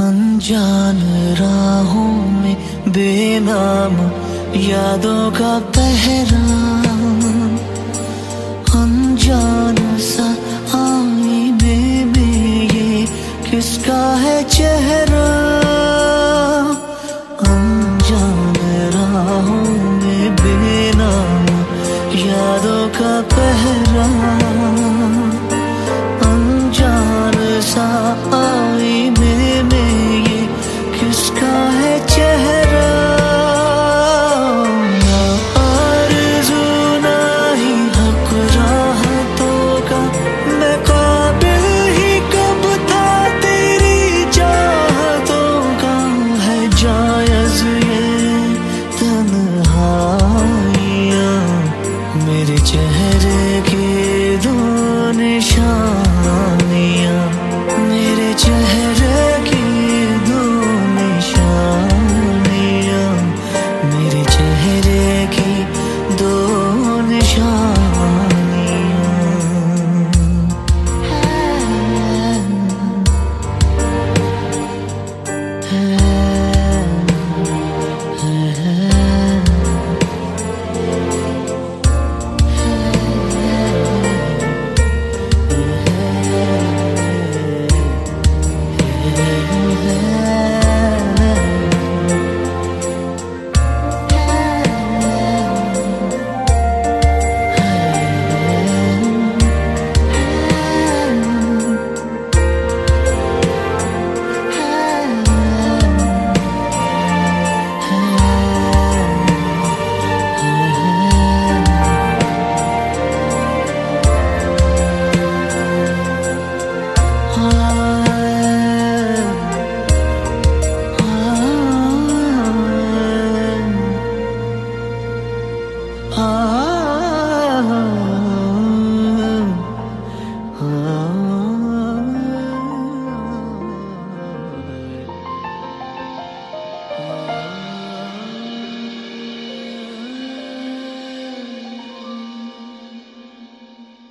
अनजान राहों में बेनाम यादों का पहरा अनजान सा आईने में ये किसका है चेहरा? अनजान राहों में बेनाम यादों का पहरा ये मेरे चेहरे की Ah